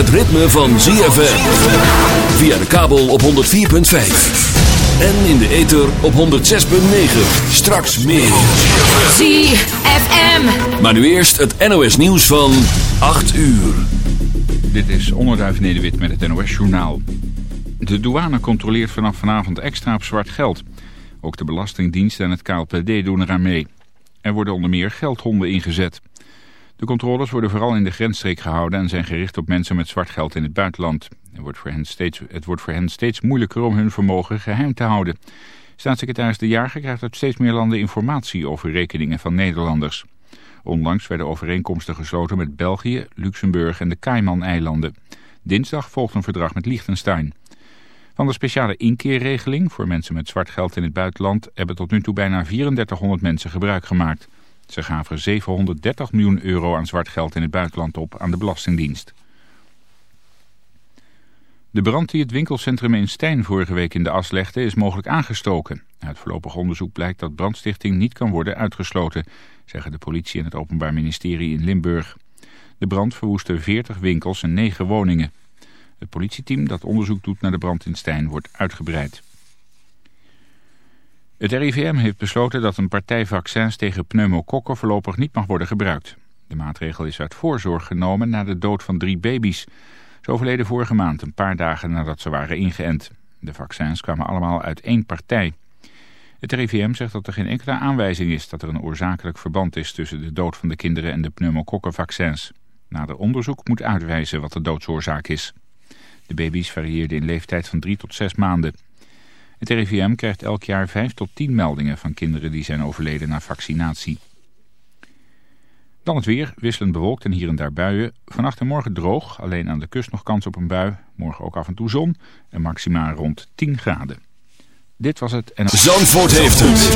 Het ritme van ZFM. Via de kabel op 104.5. En in de ether op 106.9. Straks meer. ZFM. Maar nu eerst het NOS nieuws van 8 uur. Dit is Onderduif Nederwit met het NOS Journaal. De douane controleert vanaf vanavond extra op zwart geld. Ook de Belastingdienst en het KLPD doen eraan mee. Er worden onder meer geldhonden ingezet. De controles worden vooral in de grensstreek gehouden en zijn gericht op mensen met zwart geld in het buitenland. Het wordt voor hen steeds, het wordt voor hen steeds moeilijker om hun vermogen geheim te houden. Staatssecretaris De Jager krijgt uit steeds meer landen informatie over rekeningen van Nederlanders. Onlangs werden overeenkomsten gesloten met België, Luxemburg en de Cayman-eilanden. Dinsdag volgt een verdrag met Liechtenstein. Van de speciale inkeerregeling voor mensen met zwart geld in het buitenland hebben tot nu toe bijna 3400 mensen gebruik gemaakt. Ze gaven 730 miljoen euro aan zwart geld in het buitenland op aan de Belastingdienst. De brand die het winkelcentrum in Stijn vorige week in de as legde is mogelijk aangestoken. Uit voorlopig onderzoek blijkt dat brandstichting niet kan worden uitgesloten, zeggen de politie en het Openbaar Ministerie in Limburg. De brand verwoestte 40 winkels en 9 woningen. Het politieteam dat onderzoek doet naar de brand in Stijn wordt uitgebreid. Het RIVM heeft besloten dat een partij vaccins tegen pneumokokken voorlopig niet mag worden gebruikt. De maatregel is uit voorzorg genomen na de dood van drie baby's. Ze overleden vorige maand, een paar dagen nadat ze waren ingeënt. De vaccins kwamen allemaal uit één partij. Het RIVM zegt dat er geen enkele aanwijzing is dat er een oorzakelijk verband is tussen de dood van de kinderen en de pneumokokkenvaccins. Nader onderzoek moet uitwijzen wat de doodsoorzaak is. De baby's varieerden in leeftijd van 3 tot 6 maanden. Het RIVM krijgt elk jaar 5 tot 10 meldingen van kinderen die zijn overleden na vaccinatie. Dan het weer, wisselend bewolkt en hier en daar buien. Vannacht en morgen droog, alleen aan de kust nog kans op een bui. Morgen ook af en toe zon en maximaal rond 10 graden. Dit was het en... Zandvoort heeft het.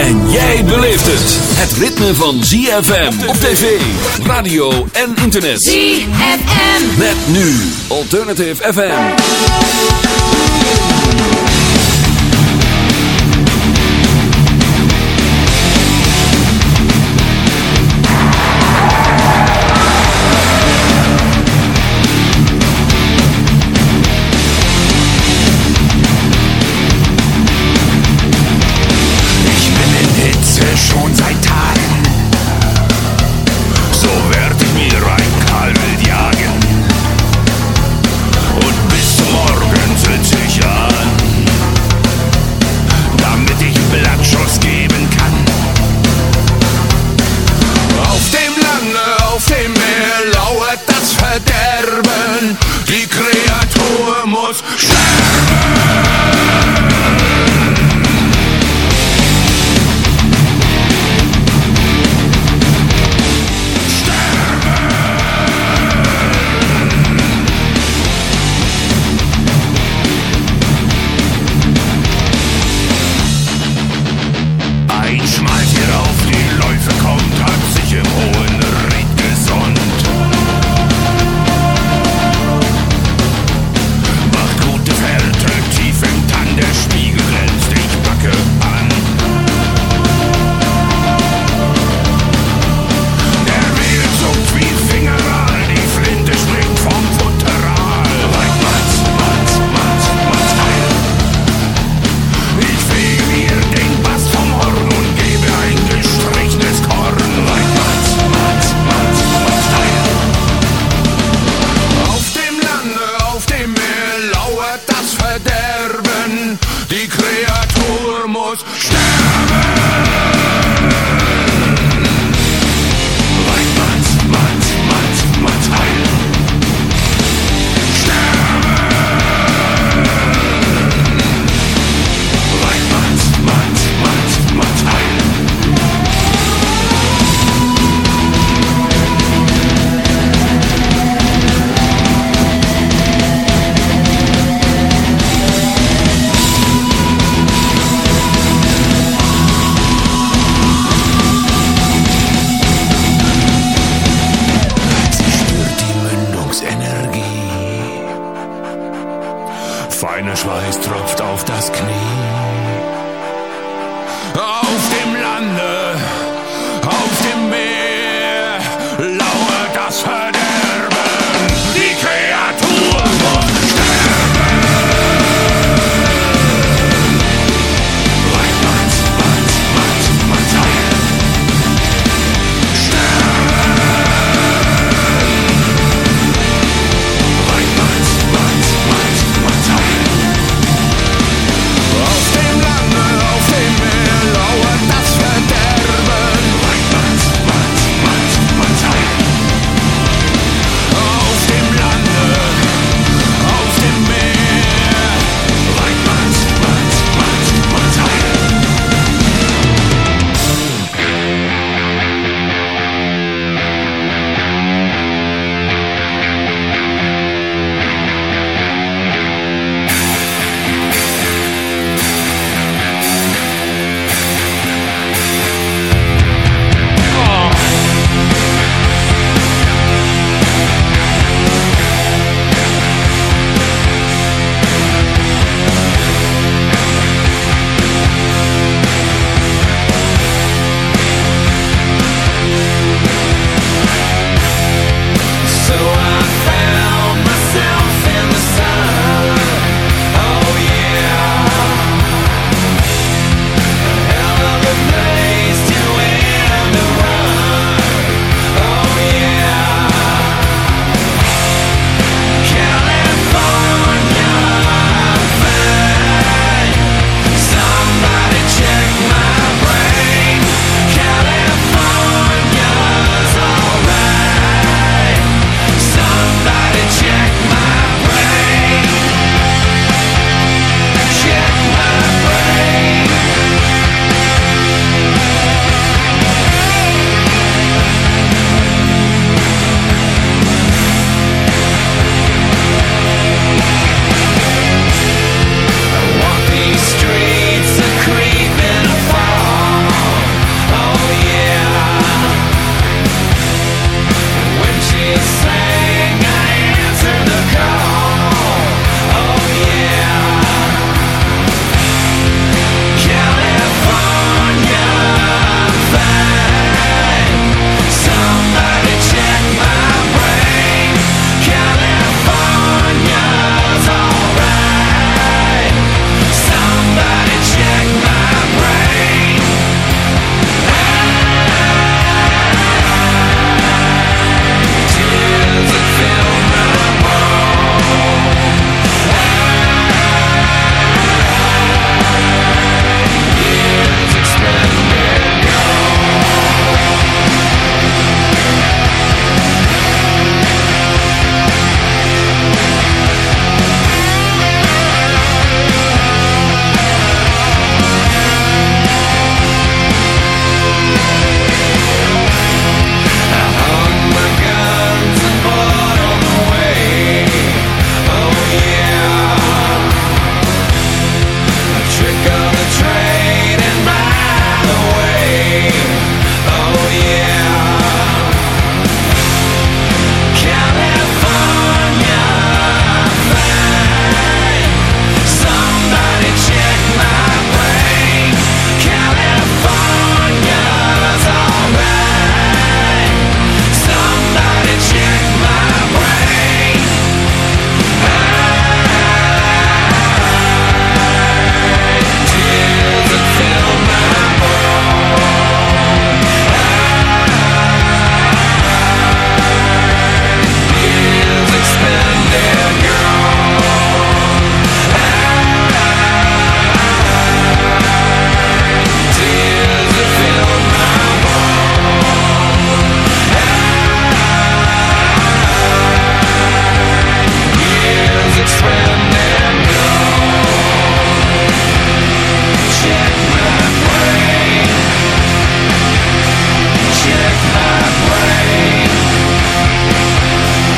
En jij beleeft het. Het ritme van ZFM op tv, radio en internet. ZFM. Met nu Alternative FM.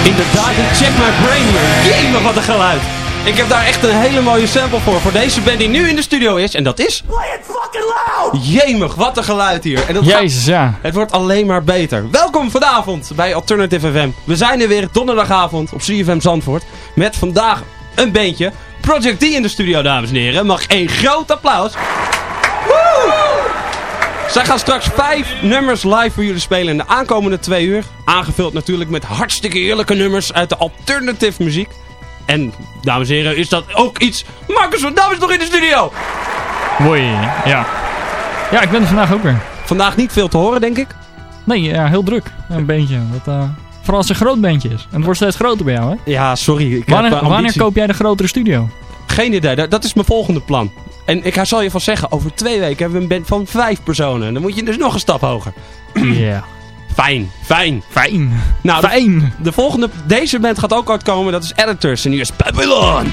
Inderdaad, een Check My Brain weer. Jemig, wat een geluid. Ik heb daar echt een hele mooie sample voor. Voor deze band die nu in de studio is. En dat is... Play it fucking loud! Jemig, wat een geluid hier. En dat gaat- Jezus, ja. Het wordt alleen maar beter. Welkom vanavond bij Alternative FM. We zijn er weer donderdagavond op CFM Zandvoort. Met vandaag een bandje. Project D in de studio, dames en heren. Mag een groot applaus. Woe! Zij gaan straks vijf nummers live voor jullie spelen in de aankomende twee uur. Aangevuld natuurlijk met hartstikke heerlijke nummers uit de alternative muziek. En, dames en heren, is dat ook iets... Marcus van Dam is nog in de studio! Mooi, ja. Ja, ik ben er vandaag ook weer. Vandaag niet veel te horen, denk ik. Nee, ja, heel druk. Een beentje. Dat, eh, vooral als het een groot beentje is. En het wordt steeds groter bij jou, hè? Ja, sorry. Ik heb, Wanneer, eh, wanneer koop jij de grotere studio? Geen idee, dat, dat is mijn volgende plan. En ik zal je van zeggen, over twee weken hebben we een band van vijf personen. Dan moet je dus nog een stap hoger. Ja. Fijn, fijn. Fijn. Nou, de, Fijn. de volgende, deze band gaat ook uitkomen, dat is Editors. En hier is Babylon.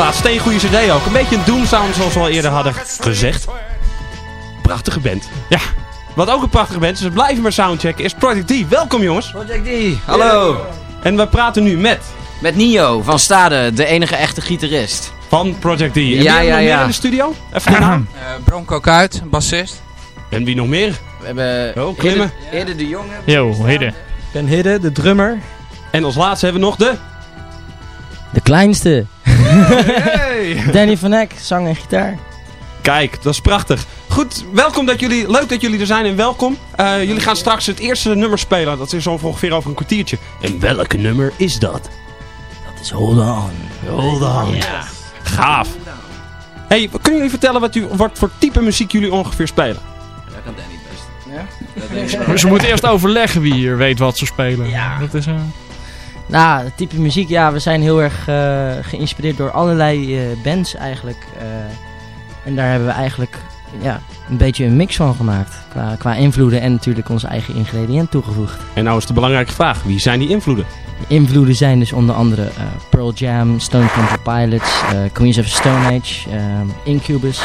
Plaats, steengoede cd ook. Een beetje een doomsound zoals we al eerder hadden gezegd. Prachtige band. Ja, wat ook een prachtige band is, we blijven maar soundchecken, is Project D. Welkom jongens. Project D, hallo. En we praten nu met Met Nio van Stade, de enige echte gitarist. van Project D. En wie Ja, ja, nog meer in de studio? Even de naam. Eh, Bronco Kuit, bassist. En wie nog meer? We hebben Oh, klimmen. Hidde, Hidde de Jonge. Yo, Hidde. Ik ben Hidde, de drummer. En als laatste hebben we nog de... De kleinste. Danny van Eck, zang en gitaar. Kijk, dat is prachtig. Goed, welkom dat jullie, leuk dat jullie er zijn en welkom. Eh, jullie gaan straks het eerste nummer spelen. Dat is ongeveer over een kwartiertje. En welke nummer is dat? Dat is Hold On. Hold on. Gaaf. Hey, kunnen jullie vertellen wat, u, wat voor type muziek jullie ongeveer spelen? Dat kan Danny best. Ja? Dat denk ik. Maar Ze moeten eerst overleggen wie hier weet wat ze spelen. Ja. Dat is, eh, Nou, het type muziek, ja, we zijn heel erg eh, geïnspireerd door allerlei eh, bands eigenlijk. eh. en daar hebben we eigenlijk ja, een beetje een mix van gemaakt. Qua, qua invloeden en natuurlijk onze eigen ingrediënt toegevoegd. En nou is de belangrijke vraag. Wie zijn die invloeden? De invloeden zijn dus onder andere Pearl Jam, Stone Temple Pilots, Queens of Stone Age, Incubus,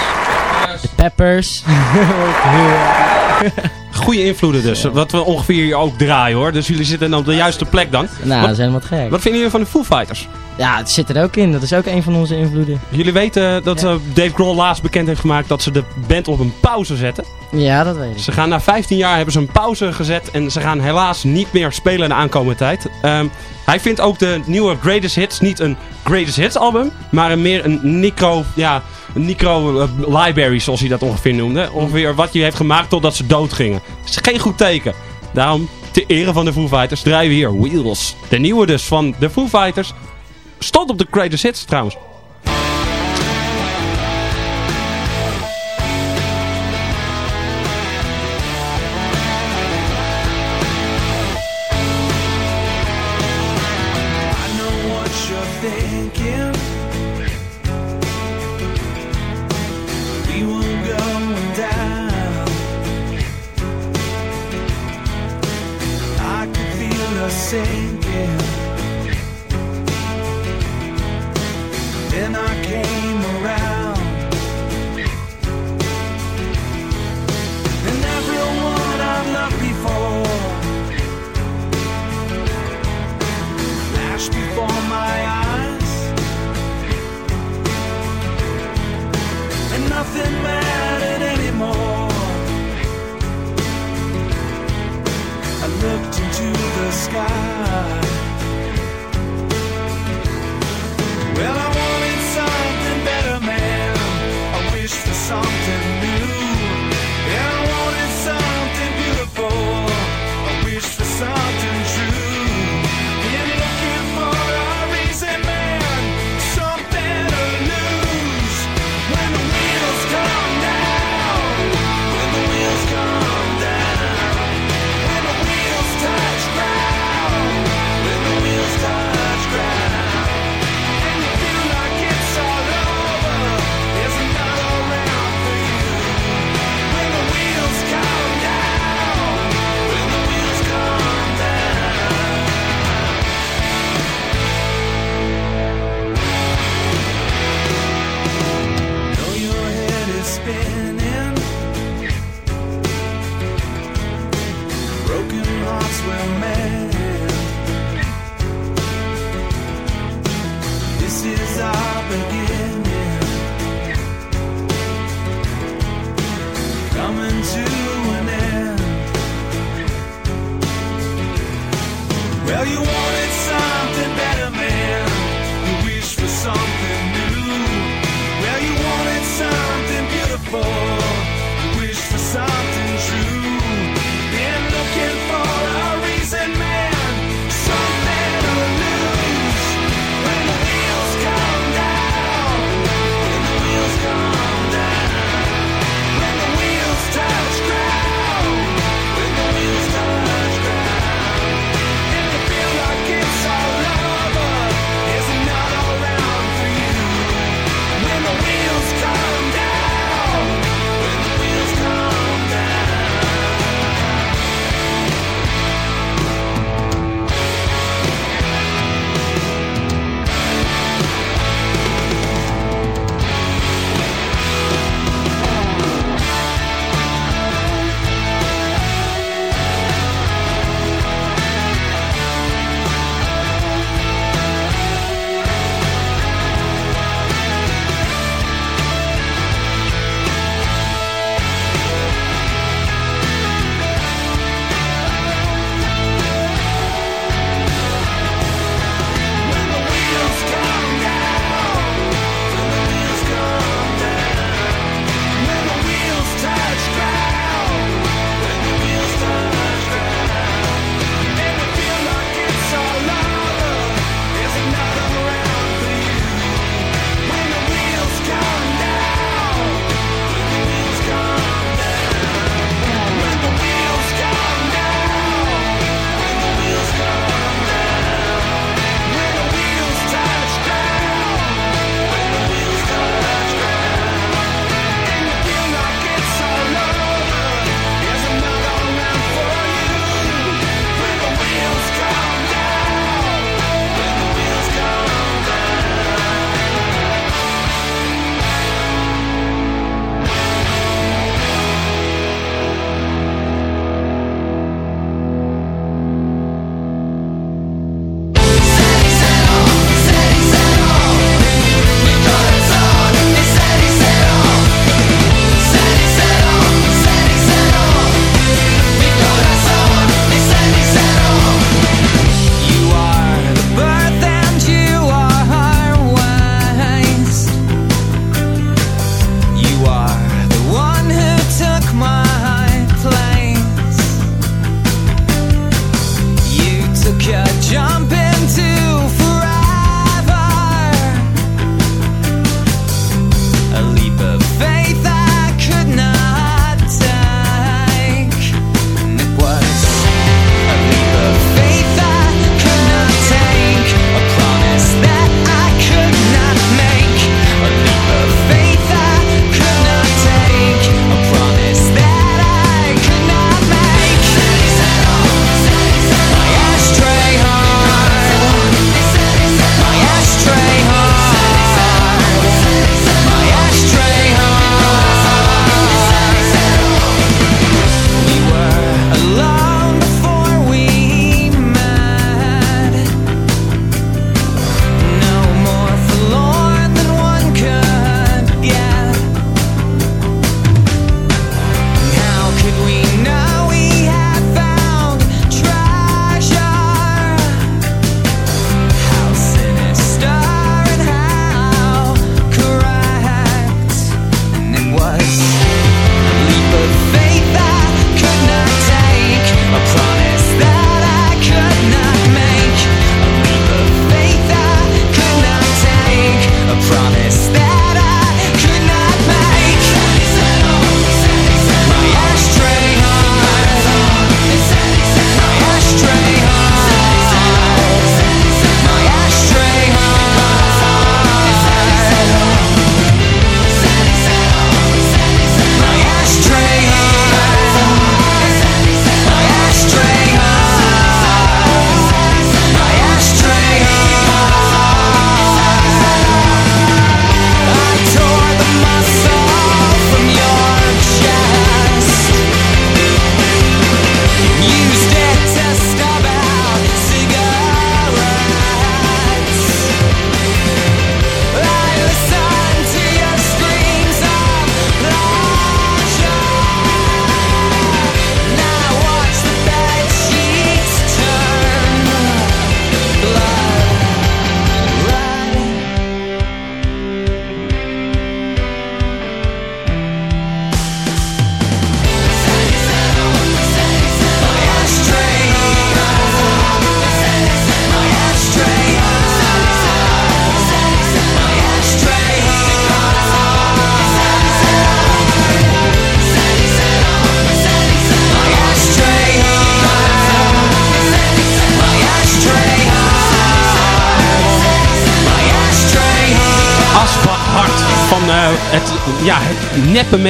The Peppers. Goede invloeden dus. Wat we ongeveer hier ook draaien hoor. Dus jullie zitten dan op de juiste plek dan. nou, Wat- dat is helemaal gek. Wat vinden jullie van de Foo Fighters? Ja, het zit er ook in. Dat is ook een van onze invloeden. Jullie weten dat Ja. eh, Dave Grohl laatst bekend heeft gemaakt dat ze de band op een pauze zetten. Ja, dat weet ik. Ze gaan na 15 jaar hebben ze een pauze gezet en ze gaan helaas niet meer spelen de aankomende tijd. Ehm, hij vindt ook de nieuwe Greatest Hits niet een Greatest Hits album, maar een meer een Necro, ja, een Necro eh, library zoals hij dat ongeveer noemde. Ongeveer wat hij heeft gemaakt totdat ze dood gingen. Dat is geen goed teken. Daarom, ter ere van de Foo Fighters, draaien we hier Wheels. De nieuwe dus van de Foo Fighters. Stond op de Greatest Hits trouwens. Anymore. I looked into the sky.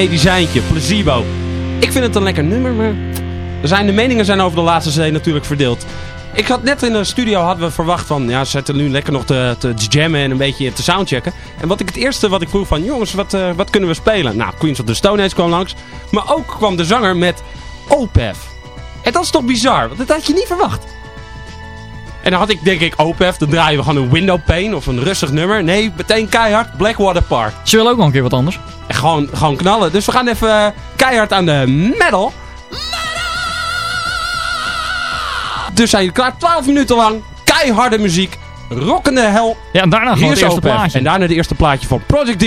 Medicijntje, placebo. Ik vind het een lekker nummer, maar zijn, de meningen zijn over de laatste zee natuurlijk verdeeld. Ik had net in de studio hadden we verwacht van, ja, ze zitten nu lekker nog te, te jammen en een beetje te soundchecken. En wat ik het eerste wat ik vroeg van, jongens, wat, eh, wat kunnen we spelen? Nou, Queens of the Stone Age kwam langs, maar ook kwam de zanger met OPEF. En dat is toch bizar, want dat had je niet verwacht. En dan had ik denk ik OPEF, dan draaien we gewoon een window pane of een rustig nummer. Nee, meteen keihard Blackwater Park. Ze willen ook nog een keer wat anders. En gewoon, gewoon knallen. Dus we gaan even eh, keihard aan de metal. Dus zijn jullie klaar? 12 minuten lang. Keiharde muziek. Rockende hel. Ja, en daarna gewoon het eerste plaatje. En daarna de eerste plaatje van Project D.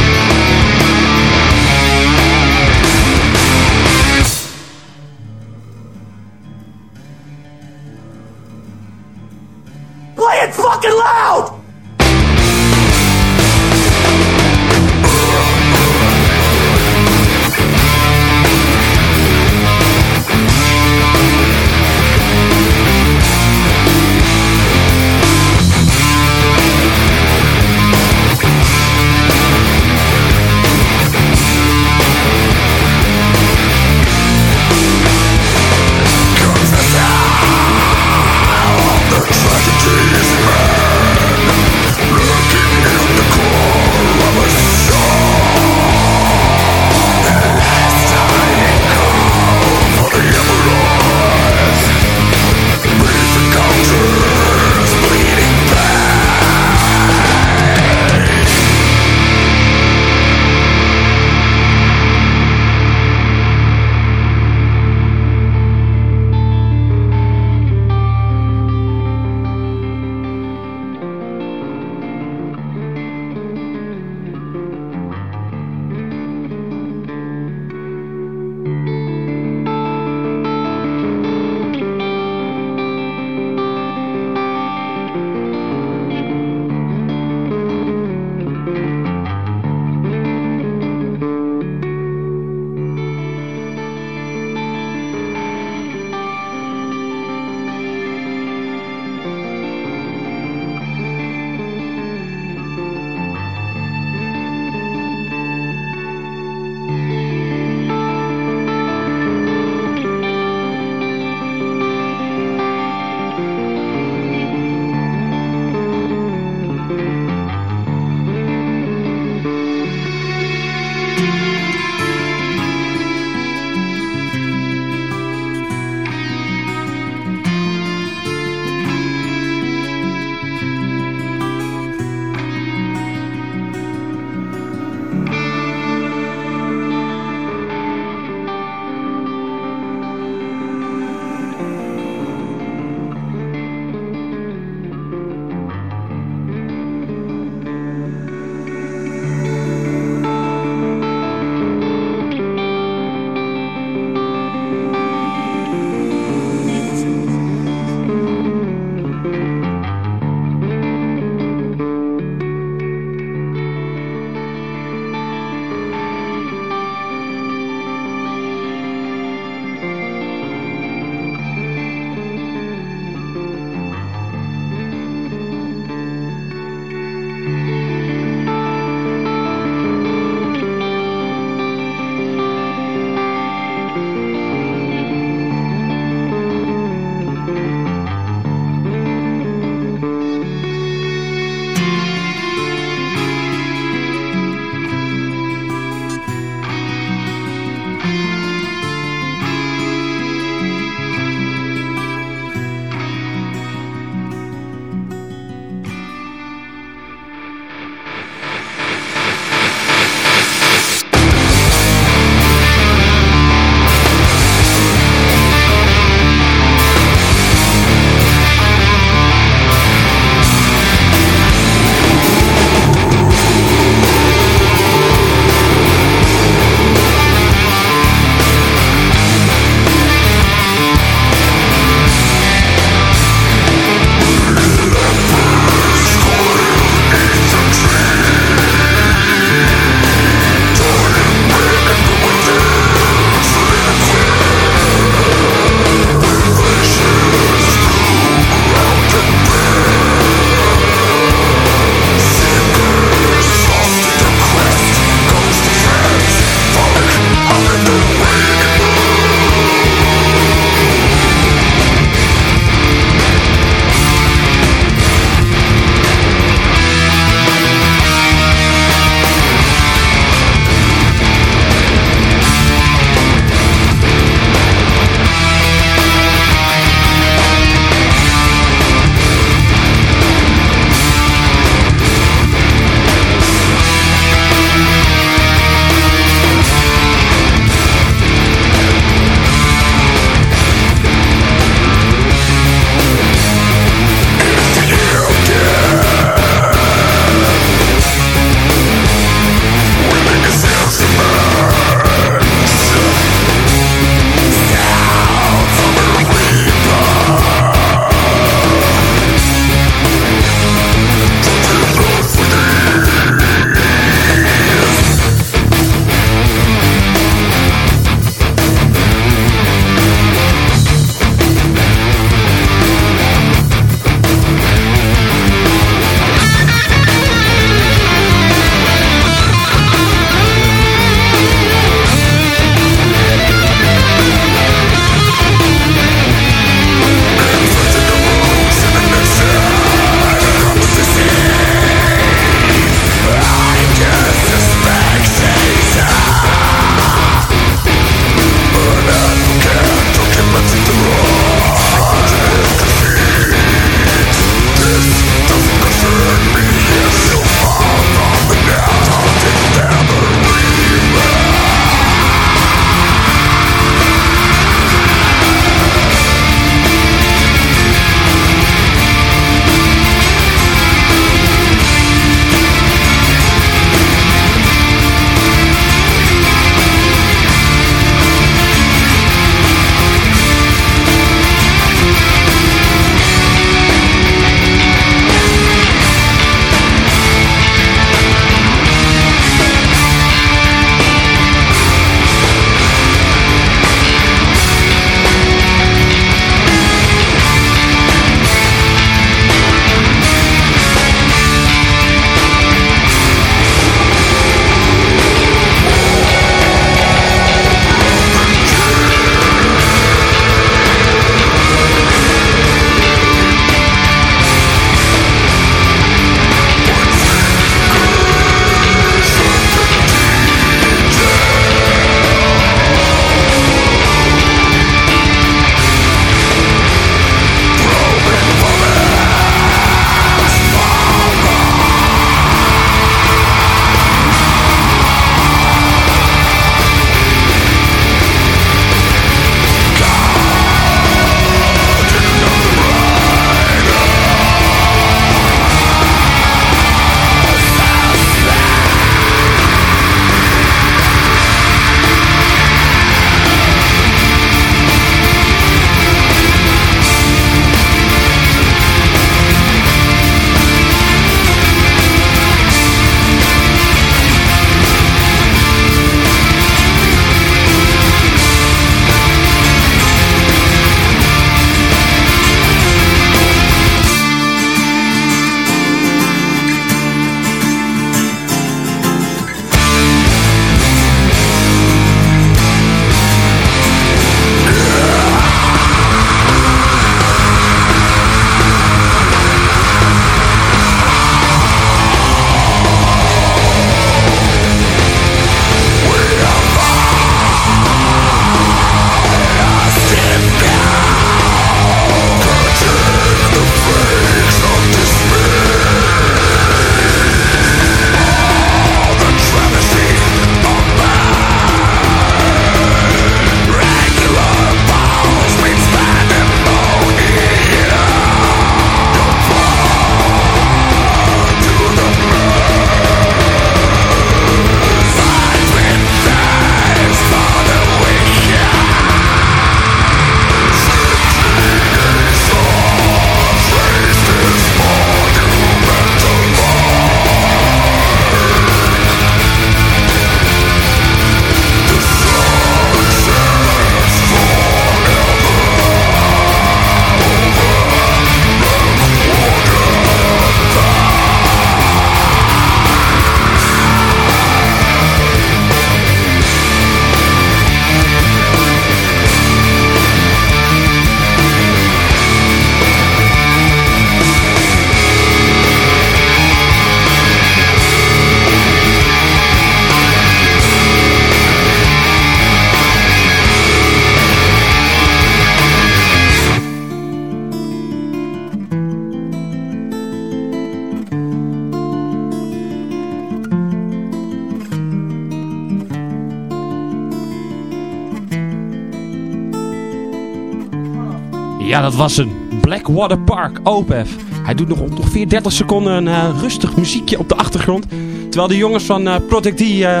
dat was een Blackwater Park, OPEF. Hij doet nog ongeveer 30 seconden een eh, rustig muziekje op de achtergrond. Terwijl de jongens van eh, Project D eh,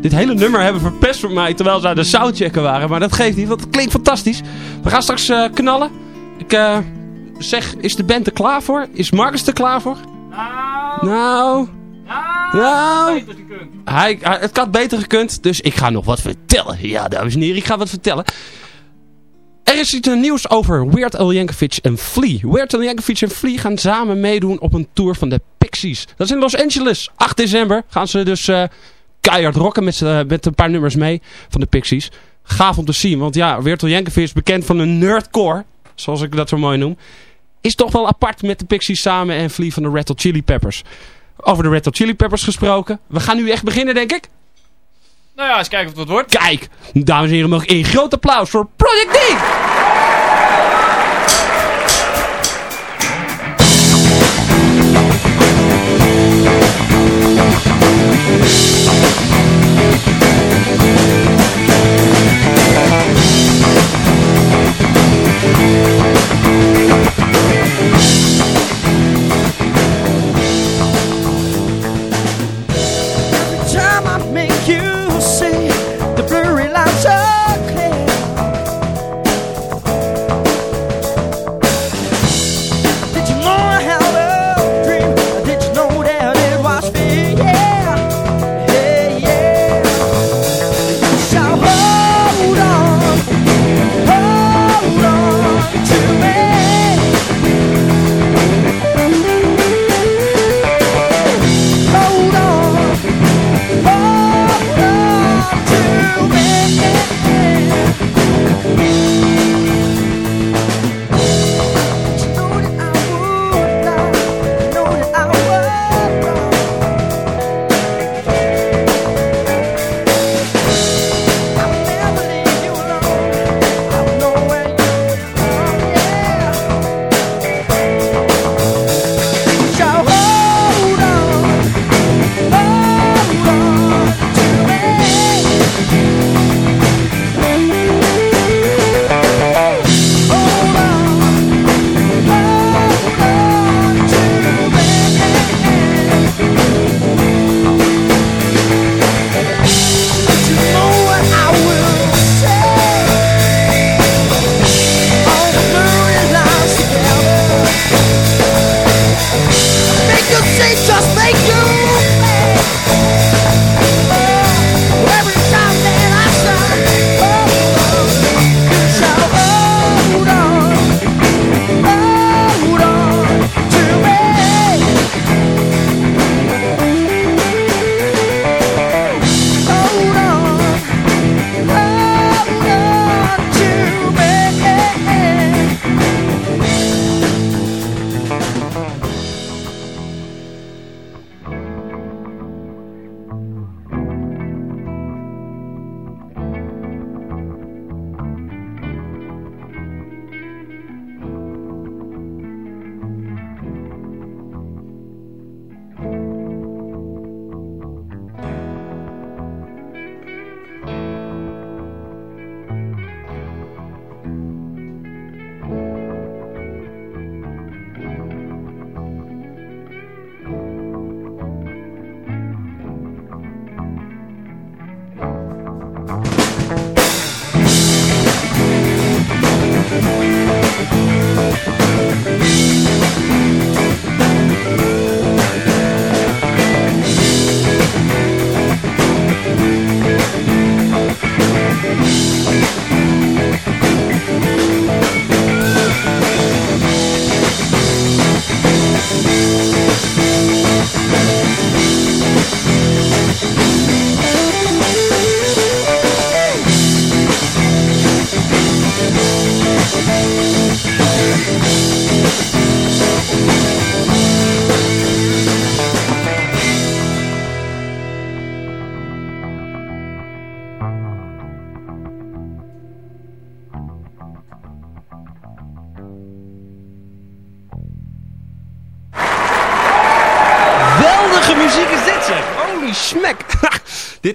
dit hele nummer hebben verpest voor mij. Terwijl ze aan de soundchecken waren. Maar dat geeft niet, want het klinkt fantastisch. We gaan straks knallen. Ik zeg, is de band er klaar voor? Is Marcus er klaar voor? Nou... Nou... Hij, hij- het had beter gekund, dus ik ga nog wat vertellen. Ja, dames en heren, ik ga wat vertellen. Er is iets nieuws over Weird Al Yankovic en Flea. Weird Al Yankovic en Flea gaan samen meedoen op een tour van de Pixies. Dat is in Los Angeles. 8 december gaan ze dus eh, keihard rocken met, z'n- met een paar nummers mee van de Pixies. Gaaf om te zien, want ja, Weird Al Yankovic is bekend van een nerdcore, zoals ik dat zo mooi noem. Is toch wel apart met de Pixies samen en Flea van de Red Hot Chili Peppers. Over de Red Hot Chili Peppers gesproken. We gaan nu echt beginnen, denk ik. Nou ja, eens kijken of het wordt. Kijk, dames en heren, mag een groot applaus voor Project D!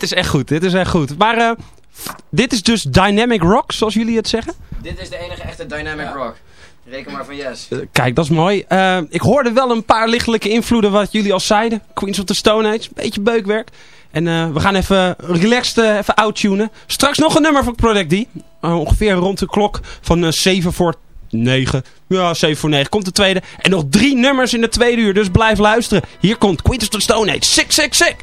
Is echt goed, dit is echt goed. Maar eh, dit is dus dynamic rock, zoals jullie het zeggen. Dit is de enige echte dynamic rock. Reken maar van yes. Eh, kijk, dat is mooi. Eh, ik hoorde wel een paar lichtelijke invloeden wat jullie al zeiden. Queens of the Stone Age, beetje beukwerk. En eh, we gaan even relaxed eh, even outtunen. Straks nog een nummer van Project D. Ongeveer rond de klok van eh 7 voor 9. Ja, 7 voor 9 komt de tweede. En nog drie nummers in de tweede uur, dus blijf luisteren. Hier komt Queens of the Stone Age. Sick, sick, sick.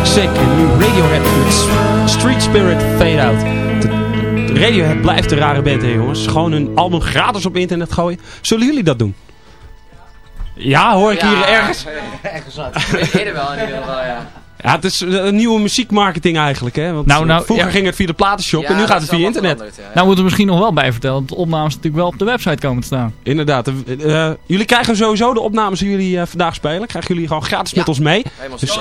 Toxic Sick en nu Radiohead met Street Spirit Fade Out. De- de Radiohead blijft een rare band, hè jongens. Gewoon een album gratis op internet gooien. Zullen jullie dat doen? Ja, hoor ik hier ergens. Ergens wat. Ik weet het wel in ieder geval, ja. Ja, het is een nieuwe muziekmarketing eigenlijk, hè. Want Nou, nou, vroeger ja. ging het via de platenshop en nu gaat het via internet. Nou moeten we misschien nog wel bij vertellen dat de opnames natuurlijk wel op de website komen te staan. Inderdaad. eh, eh, jullie krijgen sowieso de opnames die jullie eh, vandaag spelen. Krijgen jullie gewoon gratis met ons mee. Dus-.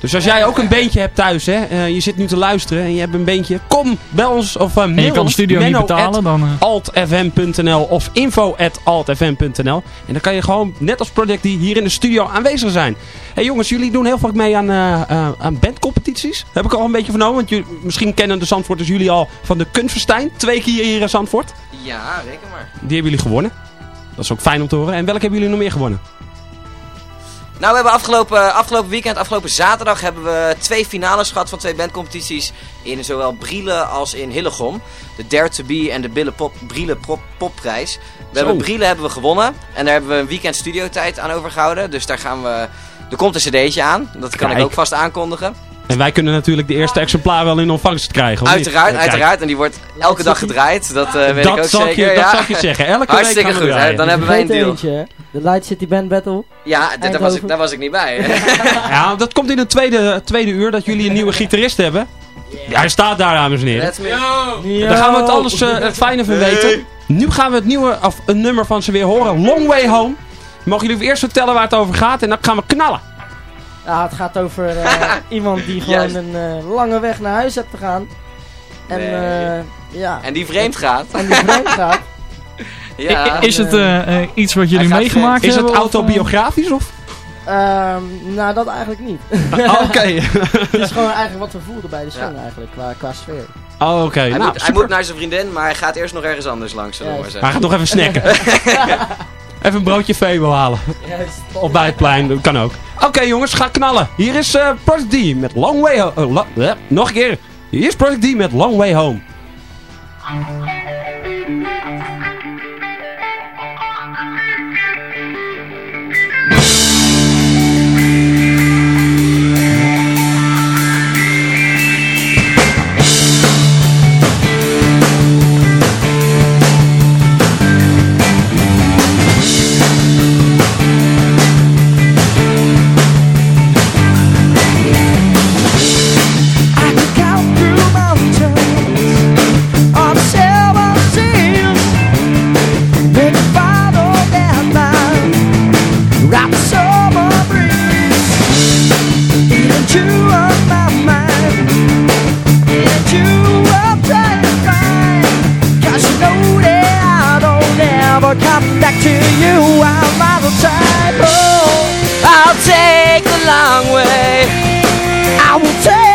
Dus als jij ook een beentje hebt thuis, hè, eh, je zit nu te luisteren en je hebt een beentje, kom, bel ons of uh, En mail je kan de ons, studio niet betalen, dan... eh, altfm.nl of info at altfm.nl en dan kan je gewoon, net als Project die hier in de studio aanwezig zijn. Hey jongens, jullie doen heel vaak mee aan, eh, eh, aan bandcompetities. Heb ik al een beetje vernomen, want jullie, misschien kennen de Zandvoorters jullie al van de Kunstverstijn. Twee keer hier in Zandvoort. Ja, reken maar. Die hebben jullie gewonnen. Dat is ook fijn om te horen. En welke hebben jullie nog meer gewonnen? Nou, we hebben afgelopen, afgelopen weekend, afgelopen zaterdag, hebben we twee finales gehad van twee bandcompetities. In zowel Brielen als in Hillegom. De Dare to Be en de Bille Pop, Brielen Pop, Popprijs. We hebben Brielen hebben we gewonnen. En daar hebben we een weekend studiotijd aan overgehouden. Dus daar gaan we... Er komt een cd'tje aan. Dat kan ik ook vast aankondigen. En wij kunnen natuurlijk de eerste exemplaar wel in ontvangst krijgen. Uiteraard, uiteraard. En die wordt elke dag gedraaid. Dat eh, weet Dat ik ook zal ik je- zeker. dat zal ik je zeggen. Elke Hartstikke week gaan we goed. Hè? Dan hebben wij een deal. eentje? De Light City Band Battle. Ja, daar, was ik, daar was ik niet bij. Ja, dat komt in het tweede, tweede uur dat jullie een nieuwe gitarist hebben. Ja, hij staat daar, dames en heren. Daar gaan we het alles eh, het fijne van weten. Nu gaan we het nieuwe, of een nummer van ze weer horen. Long Way Home. Mogen jullie eerst vertellen waar het over gaat en dan gaan we knallen. Ja, het gaat over eh, iemand die gewoon een eh, lange weg naar huis hebt te gaan. En Nee. eh, ja, En die vreemd gaat. en die vreemd gaat. Ja. I- Is het iets wat jullie meegemaakt Is het hebben? of, eh? autobiografisch of? Ehm, nou, dat eigenlijk niet. Oké. Het is gewoon eigenlijk wat we voelden bij de song eigenlijk, qua, qua sfeer. Oh, Oké, Hij, nou, moet, hij super. moet naar zijn vriendin, maar hij gaat eerst nog ergens anders langs, maar. Hij gaat nog even snacken. Even een broodje Febo halen. Juist. Of bij het plein, dat kan ook. Oké jongens, ga knallen. Hier is eh Project D met Long Way Home. nog een keer. Hier is Project D met Long Way Home. To you. I'm out of time. Oh, I'll take the long way. I will take